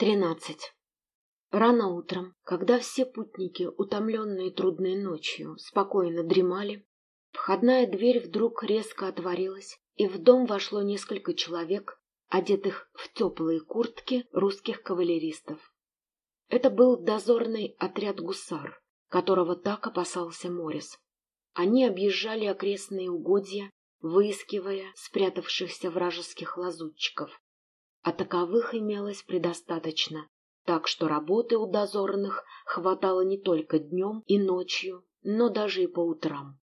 Тринадцать. Рано утром, когда все путники, утомленные трудной ночью, спокойно дремали, входная дверь вдруг резко отворилась, и в дом вошло несколько человек, одетых в теплые куртки русских кавалеристов. Это был дозорный отряд гусар, которого так опасался Морис. Они объезжали окрестные угодья, выискивая спрятавшихся вражеских лазутчиков а таковых имелось предостаточно, так что работы у дозорных хватало не только днем и ночью, но даже и по утрам.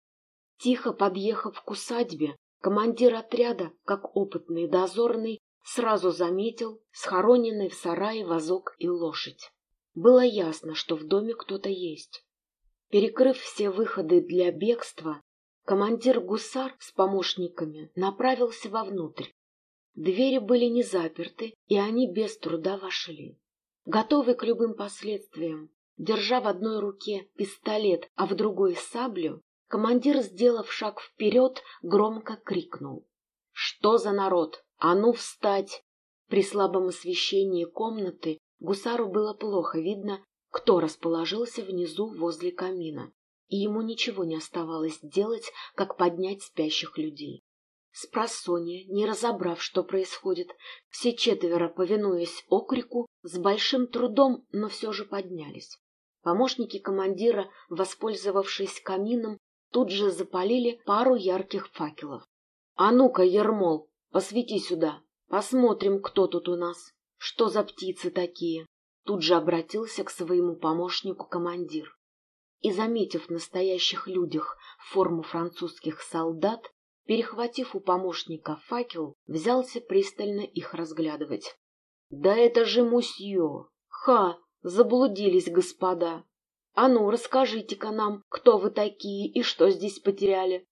Тихо подъехав к усадьбе, командир отряда, как опытный дозорный, сразу заметил схороненный в сарае вазок и лошадь. Было ясно, что в доме кто-то есть. Перекрыв все выходы для бегства, командир гусар с помощниками направился вовнутрь. Двери были не заперты, и они без труда вошли. Готовый к любым последствиям, держа в одной руке пистолет, а в другой саблю, командир, сделав шаг вперед, громко крикнул. «Что за народ? А ну встать!» При слабом освещении комнаты гусару было плохо видно, кто расположился внизу возле камина, и ему ничего не оставалось делать, как поднять спящих людей. Спросонья, не разобрав, что происходит, все четверо, повинуясь окрику, с большим трудом, но все же поднялись. Помощники командира, воспользовавшись камином, тут же запалили пару ярких факелов. — А ну-ка, Ермол, посвети сюда, посмотрим, кто тут у нас, что за птицы такие. Тут же обратился к своему помощнику командир. И, заметив в настоящих людях форму французских солдат, перехватив у помощника факел, взялся пристально их разглядывать. — Да это же мусье! Ха! Заблудились, господа! А ну, расскажите-ка нам, кто вы такие и что здесь потеряли?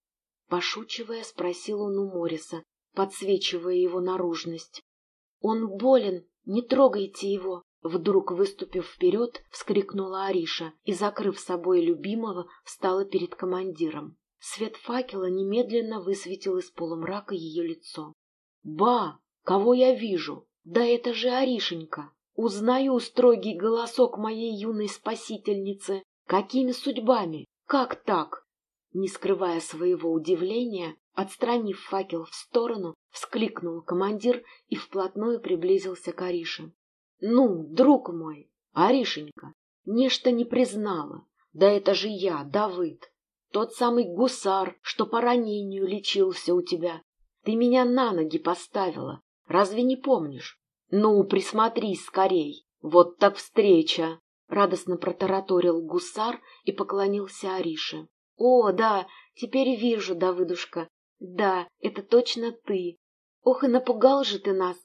Пошучивая, спросил он у Мориса, подсвечивая его наружность. — Он болен, не трогайте его! Вдруг, выступив вперед, вскрикнула Ариша и, закрыв собой любимого, встала перед командиром. Свет факела немедленно высветил из полумрака ее лицо. «Ба! Кого я вижу? Да это же Аришенька! Узнаю строгий голосок моей юной спасительницы! Какими судьбами? Как так?» Не скрывая своего удивления, отстранив факел в сторону, вскликнул командир и вплотную приблизился к Арише. «Ну, друг мой, Аришенька, нечто не признала. Да это же я, Давыд. Тот самый гусар, что по ранению лечился у тебя. Ты меня на ноги поставила. Разве не помнишь? Ну, присмотрись скорей. Вот так встреча. Радостно протараторил гусар и поклонился Арише. О, да, теперь вижу, Давыдушка. Да, это точно ты. Ох, и напугал же ты нас.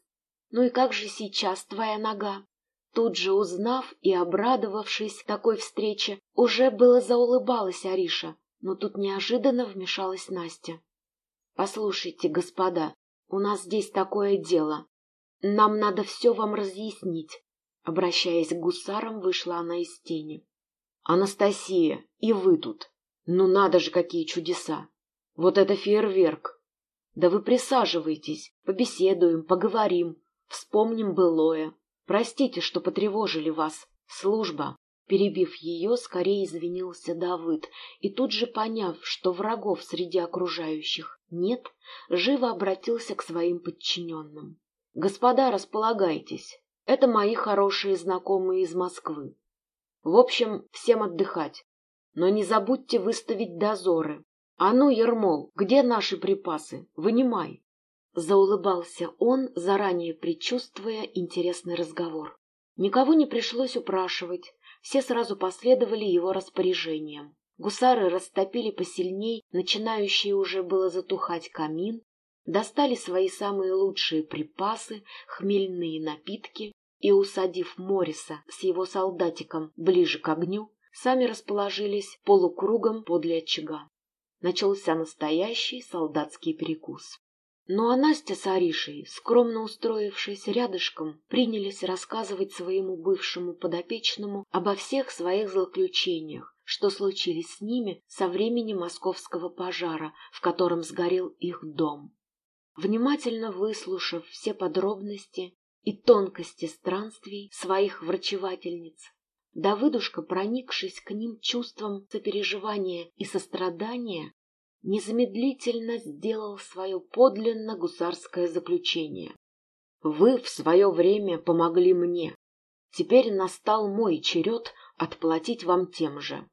Ну и как же сейчас твоя нога? Тут же узнав и обрадовавшись такой встрече, уже было заулыбалась Ариша. Но тут неожиданно вмешалась Настя. «Послушайте, господа, у нас здесь такое дело. Нам надо все вам разъяснить». Обращаясь к гусарам, вышла она из тени. «Анастасия, и вы тут! Ну надо же, какие чудеса! Вот это фейерверк! Да вы присаживайтесь, побеседуем, поговорим, вспомним былое. Простите, что потревожили вас. Служба. Перебив ее, скорее извинился Давыд, и тут же поняв, что врагов среди окружающих нет, живо обратился к своим подчиненным. «Господа, располагайтесь. Это мои хорошие знакомые из Москвы. В общем, всем отдыхать. Но не забудьте выставить дозоры. А ну, Ермол, где наши припасы? Вынимай!» Заулыбался он, заранее предчувствуя интересный разговор. Никого не пришлось упрашивать, все сразу последовали его распоряжениям. Гусары растопили посильней начинающий уже было затухать камин, достали свои самые лучшие припасы, хмельные напитки и, усадив Мориса с его солдатиком ближе к огню, сами расположились полукругом подле очага. Начался настоящий солдатский перекус. Ну а Настя с Аришей, скромно устроившись рядышком, принялись рассказывать своему бывшему подопечному обо всех своих злоключениях, что случились с ними со времени московского пожара, в котором сгорел их дом. Внимательно выслушав все подробности, и тонкости странствий своих врачевательниц. Давыдушка, проникшись к ним чувством сопереживания и сострадания, незамедлительно сделал свое подлинно гусарское заключение. «Вы в свое время помогли мне. Теперь настал мой черед отплатить вам тем же.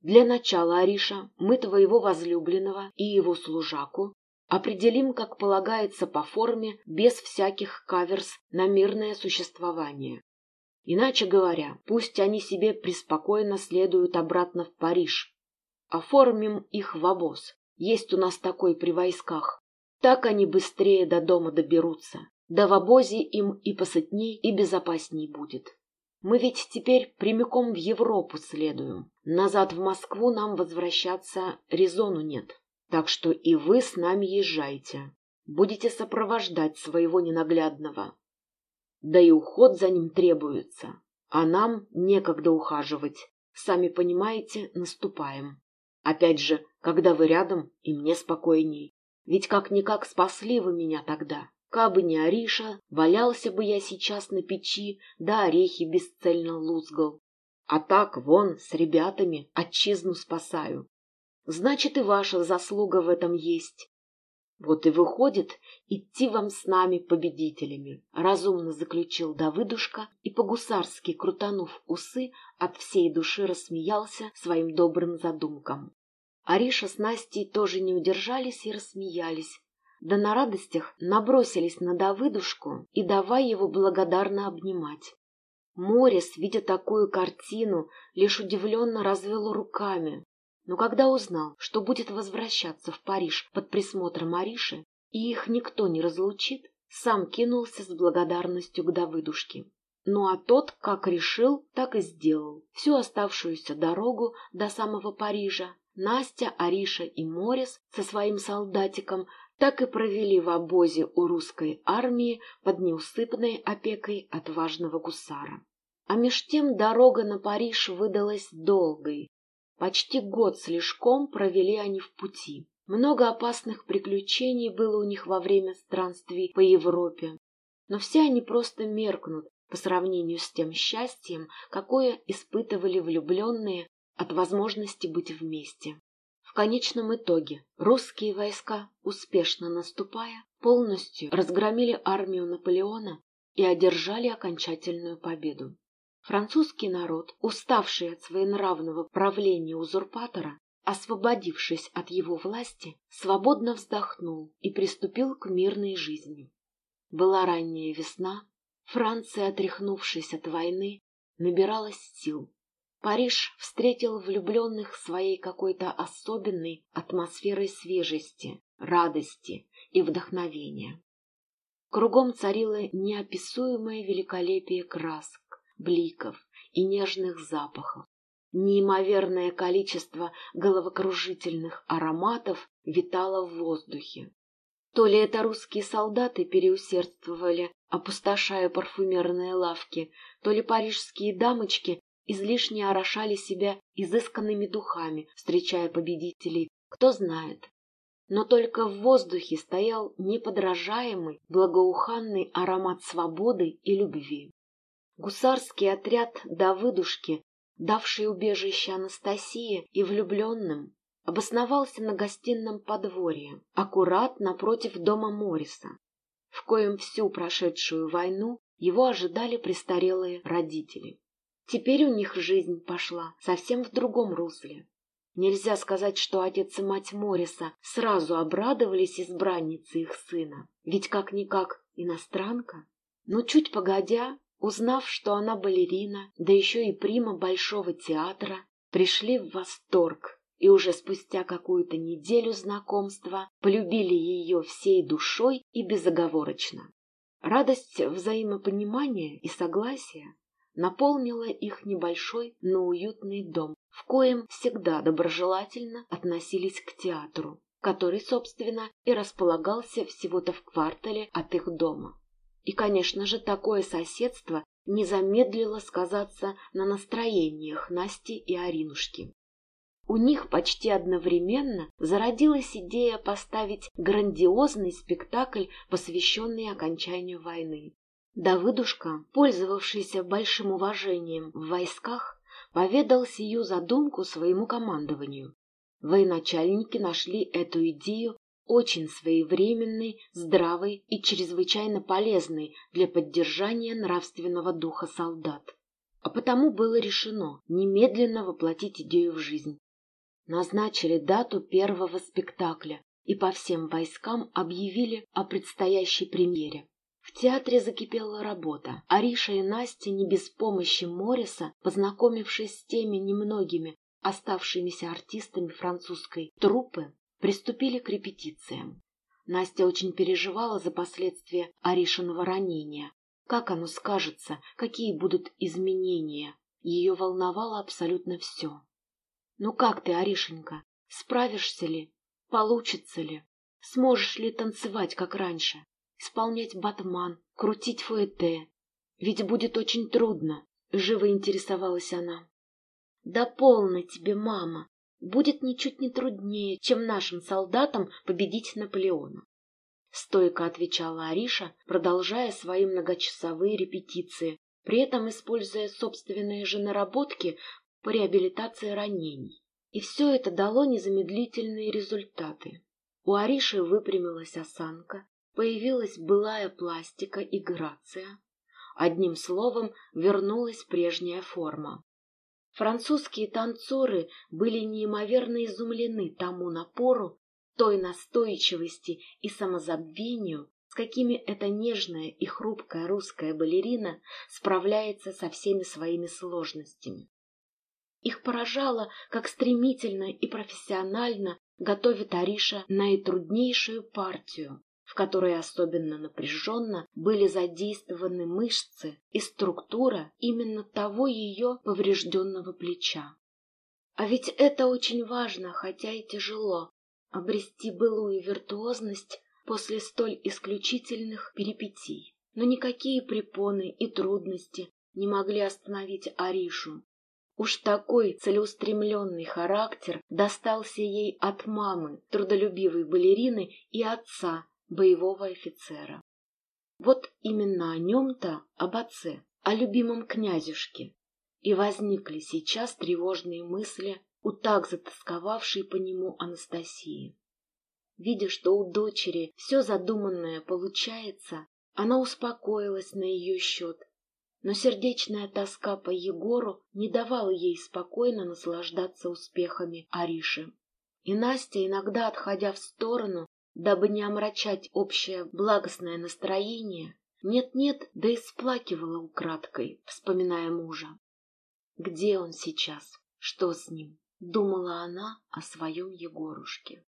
Для начала, Ариша, мы твоего возлюбленного и его служаку определим, как полагается по форме, без всяких каверс на мирное существование. Иначе говоря, пусть они себе преспокойно следуют обратно в Париж. Оформим их в обоз. Есть у нас такой при войсках. Так они быстрее до дома доберутся. Да в обозе им и посытней, и безопасней будет. Мы ведь теперь прямиком в Европу следуем. Назад в Москву нам возвращаться резону нет. Так что и вы с нами езжайте. Будете сопровождать своего ненаглядного. Да и уход за ним требуется. А нам некогда ухаживать. Сами понимаете, наступаем. Опять же, когда вы рядом, и мне спокойней. Ведь как-никак спасли вы меня тогда. Кабы не Ариша, валялся бы я сейчас на печи, да орехи бесцельно лузгал. А так, вон, с ребятами, отчизну спасаю. Значит, и ваша заслуга в этом есть. Вот и выходит, идти вам с нами победителями, разумно заключил Давыдушка и по-гусарски, крутанув усы, от всей души рассмеялся своим добрым задумкам. Ариша с Настей тоже не удержались и рассмеялись, да на радостях набросились на Давыдушку и давай его благодарно обнимать. Морис, видя такую картину, лишь удивленно развел руками, но когда узнал, что будет возвращаться в Париж под присмотром Ариши, и их никто не разлучит, сам кинулся с благодарностью к Давыдушке. Ну а тот, как решил, так и сделал. Всю оставшуюся дорогу до самого Парижа Настя, Ариша и Морис со своим солдатиком так и провели в обозе у русской армии под неусыпной опекой отважного гусара. А меж тем дорога на Париж выдалась долгой, Почти год слишком провели они в пути. Много опасных приключений было у них во время странствий по Европе. Но все они просто меркнут по сравнению с тем счастьем, какое испытывали влюбленные от возможности быть вместе. В конечном итоге русские войска, успешно наступая, полностью разгромили армию Наполеона и одержали окончательную победу. Французский народ, уставший от своенравного правления узурпатора, освободившись от его власти, свободно вздохнул и приступил к мирной жизни. Была ранняя весна, Франция, отряхнувшись от войны, набиралась сил. Париж встретил влюбленных своей какой-то особенной атмосферой свежести, радости и вдохновения. Кругом царило неописуемое великолепие красок, бликов и нежных запахов. Неимоверное количество головокружительных ароматов витало в воздухе. То ли это русские солдаты переусердствовали, опустошая парфюмерные лавки, то ли парижские дамочки излишне орошали себя изысканными духами, встречая победителей, кто знает. Но только в воздухе стоял неподражаемый, благоуханный аромат свободы и любви. Гусарский отряд Давыдушки, давший убежище Анастасии и влюбленным, обосновался на гостином подворье, аккурат напротив дома Мориса, в коем всю прошедшую войну его ожидали престарелые родители. Теперь у них жизнь пошла совсем в другом русле. Нельзя сказать, что отец и мать Мориса сразу обрадовались избраннице их сына, ведь как-никак иностранка. Но чуть погодя, Узнав, что она балерина, да еще и прима Большого театра, пришли в восторг и уже спустя какую-то неделю знакомства полюбили ее всей душой и безоговорочно. Радость взаимопонимания и согласия наполнила их небольшой, но уютный дом, в коем всегда доброжелательно относились к театру, который, собственно, и располагался всего-то в квартале от их дома. И, конечно же, такое соседство не замедлило сказаться на настроениях Насти и Аринушки. У них почти одновременно зародилась идея поставить грандиозный спектакль, посвященный окончанию войны. Давыдушка, пользовавшийся большим уважением в войсках, поведал сию задумку своему командованию. Военачальники нашли эту идею очень своевременной, здравой и чрезвычайно полезной для поддержания нравственного духа солдат. А потому было решено немедленно воплотить идею в жизнь. Назначили дату первого спектакля и по всем войскам объявили о предстоящей премьере. В театре закипела работа. Ариша и Настя не без помощи Морриса, познакомившись с теми немногими оставшимися артистами французской труппы, приступили к репетициям. Настя очень переживала за последствия Аришиного ранения. Как оно скажется, какие будут изменения. Ее волновало абсолютно все. «Ну как ты, Аришенька, справишься ли? Получится ли? Сможешь ли танцевать, как раньше?» Исполнять батман, крутить фуэте. Ведь будет очень трудно, — живо интересовалась она. Да полно тебе, мама. Будет ничуть не труднее, чем нашим солдатам победить Наполеона. Стойко отвечала Ариша, продолжая свои многочасовые репетиции, при этом используя собственные же наработки по реабилитации ранений. И все это дало незамедлительные результаты. У Ариши выпрямилась осанка, Появилась былая пластика и грация. Одним словом, вернулась прежняя форма. Французские танцоры были неимоверно изумлены тому напору, той настойчивости и самозабвению, с какими эта нежная и хрупкая русская балерина справляется со всеми своими сложностями. Их поражало, как стремительно и профессионально готовит Ариша наитруднейшую партию, в которой особенно напряженно были задействованы мышцы и структура именно того ее поврежденного плеча. А ведь это очень важно, хотя и тяжело, обрести былую виртуозность после столь исключительных перипетий. Но никакие препоны и трудности не могли остановить Аришу. Уж такой целеустремленный характер достался ей от мамы, трудолюбивой балерины, и отца, боевого офицера. Вот именно о нем-то, об отце, о любимом князюшке, и возникли сейчас тревожные мысли у так затасковавшей по нему Анастасии. Видя, что у дочери все задуманное получается, она успокоилась на ее счет, но сердечная тоска по Егору не давала ей спокойно наслаждаться успехами Ариши. И Настя, иногда отходя в сторону, дабы не омрачать общее благостное настроение, нет-нет, да и сплакивала украдкой, вспоминая мужа. Где он сейчас? Что с ним? Думала она о своем Егорушке.